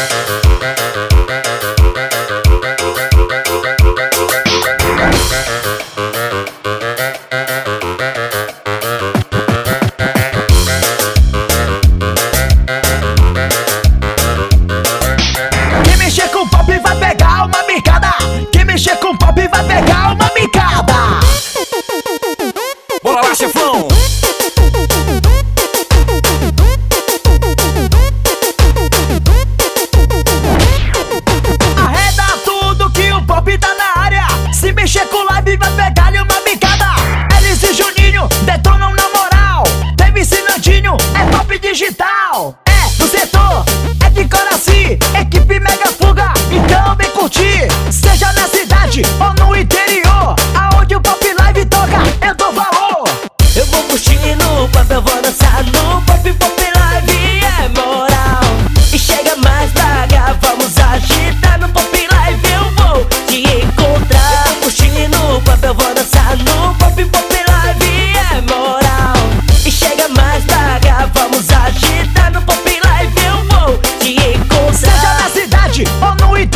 Uh-uh. Equipe digital, é do setor, é de Coraci, equipe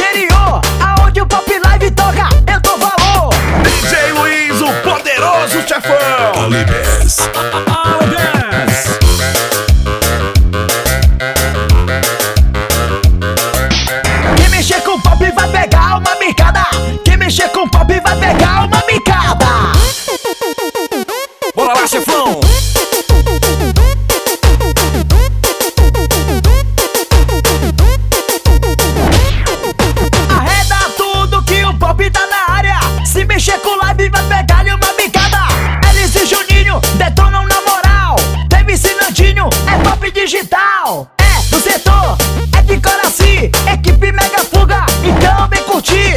interior, aonde o Pop Live toca, eu tô valor. DJ Luiz, o poderoso chefão. setor é de Coraci, equipe Mega Fuga, então vem curtir.